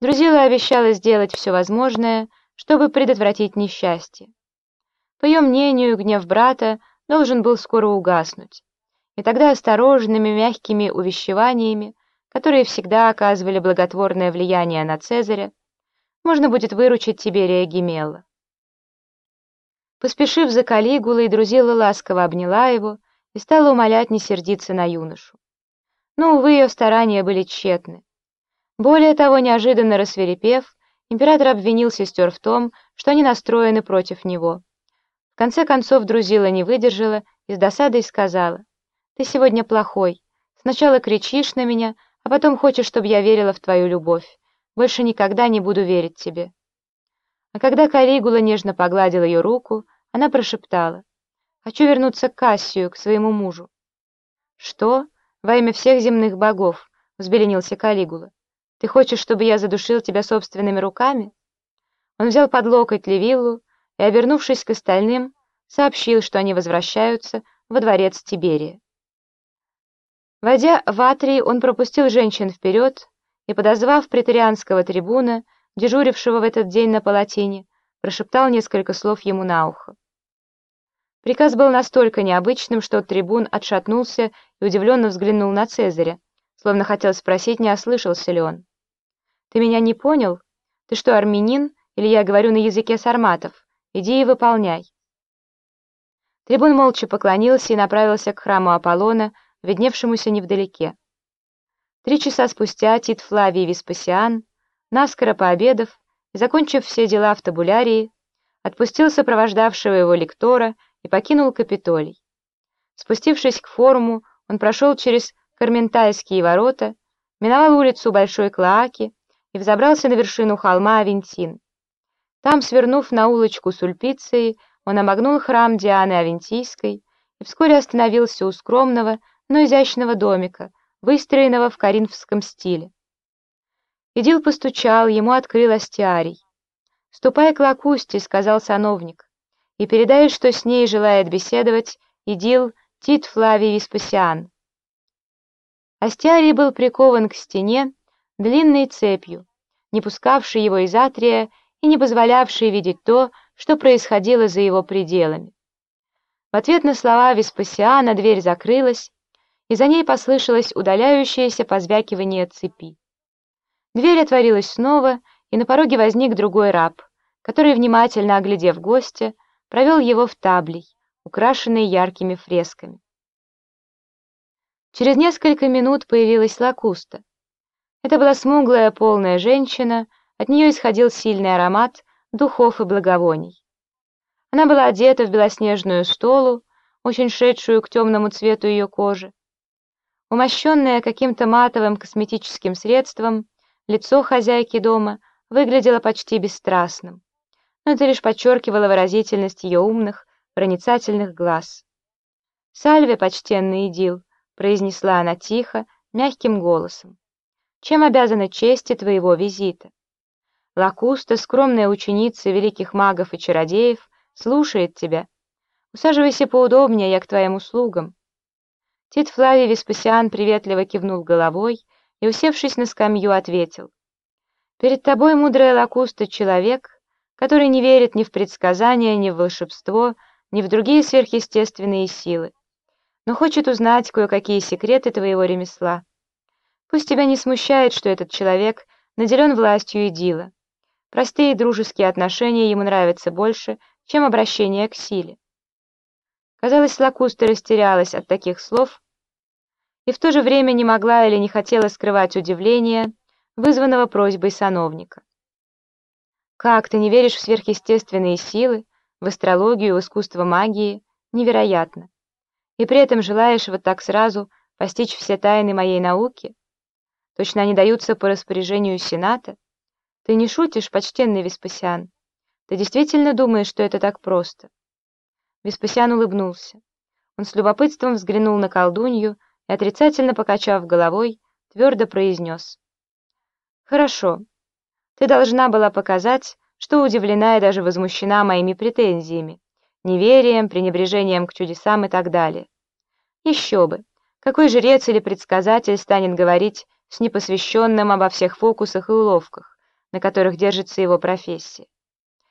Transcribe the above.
Друзила обещала сделать все возможное, чтобы предотвратить несчастье. По ее мнению, гнев брата должен был скоро угаснуть, и тогда осторожными мягкими увещеваниями, которые всегда оказывали благотворное влияние на Цезаря, можно будет выручить Тиберия Гемелла. Поспешив за Калигулой, Друзила ласково обняла его и стала умолять не сердиться на юношу. Но, увы, ее старания были тщетны. Более того, неожиданно рассверепев, император обвинил сестер в том, что они настроены против него. В конце концов Друзила не выдержала и с досадой сказала, «Ты сегодня плохой. Сначала кричишь на меня, а потом хочешь, чтобы я верила в твою любовь. Больше никогда не буду верить тебе». А когда Калигула нежно погладил ее руку, она прошептала, «Хочу вернуться к Кассию, к своему мужу». «Что? Во имя всех земных богов?» — взбеленился Калигула. Ты хочешь, чтобы я задушил тебя собственными руками?» Он взял под локоть Левиллу и, обернувшись к остальным, сообщил, что они возвращаются во дворец Тиберия. Войдя в Атрии, он пропустил женщин вперед и, подозвав претерианского трибуна, дежурившего в этот день на палатине, прошептал несколько слов ему на ухо. Приказ был настолько необычным, что трибун отшатнулся и удивленно взглянул на Цезаря, словно хотел спросить, не ослышался ли он. «Ты меня не понял? Ты что, армянин, или я говорю на языке сарматов? Иди и выполняй». Трибун молча поклонился и направился к храму Аполлона, видневшемуся невдалеке. Три часа спустя Тит Флавий Веспасиан, наскоро пообедав и закончив все дела в табулярии, отпустил сопровождавшего его лектора и покинул Капитолий. Спустившись к форуму, он прошел через Карментайские ворота, миновал улицу Большой Клоаки и взобрался на вершину холма Авентин. Там, свернув на улочку Сульпиции, он обогнул храм Дианы Авентийской и вскоре остановился у скромного, но изящного домика, выстроенного в коринфском стиле. Идил постучал, ему открыл Астиарий. «Ступай к Лакусте», — сказал сановник, — «и передай, что с ней желает беседовать Идил Тит Флавий Веспасиан». Астиарий был прикован к стене длинной цепью, не пускавшей его из атрия и не позволявшей видеть то, что происходило за его пределами. В ответ на слова Веспасиана дверь закрылась, и за ней послышалось удаляющееся позвякивание цепи. Дверь отворилась снова, и на пороге возник другой раб, который, внимательно оглядев гостя, провел его в таблей, украшенный яркими фресками. Через несколько минут появилась Лакуста. Это была смуглая, полная женщина, от нее исходил сильный аромат духов и благовоний. Она была одета в белоснежную столу, очень шедшую к темному цвету ее кожи. Умощенное каким-то матовым косметическим средством, лицо хозяйки дома выглядело почти бесстрастным, но это лишь подчеркивало выразительность ее умных, проницательных глаз. «Сальве, почтенный Идил!» Произнесла она тихо, мягким голосом. «Чем обязана чести твоего визита?» Лакуста, скромная ученица великих магов и чародеев, слушает тебя. Усаживайся поудобнее, я к твоим услугам. Тит Флавий Веспасиан приветливо кивнул головой и, усевшись на скамью, ответил. «Перед тобой, мудрая Лакуста, человек, который не верит ни в предсказания, ни в волшебство, ни в другие сверхъестественные силы но хочет узнать кое-какие секреты твоего ремесла. Пусть тебя не смущает, что этот человек наделен властью и дила. Простые дружеские отношения ему нравятся больше, чем обращение к силе. Казалось, Лакуста растерялась от таких слов и в то же время не могла или не хотела скрывать удивление, вызванного просьбой сановника. «Как, ты не веришь в сверхъестественные силы, в астрологию, в искусство магии? Невероятно! И при этом желаешь вот так сразу постичь все тайны моей науки? Точно они даются по распоряжению Сената? Ты не шутишь, почтенный Веспасиан? Ты действительно думаешь, что это так просто?» Веспасиан улыбнулся. Он с любопытством взглянул на колдунью и, отрицательно покачав головой, твердо произнес. «Хорошо. Ты должна была показать, что удивлена и даже возмущена моими претензиями, неверием, пренебрежением к чудесам и так далее. Еще бы! Какой жрец или предсказатель станет говорить с непосвященным обо всех фокусах и уловках, на которых держится его профессия.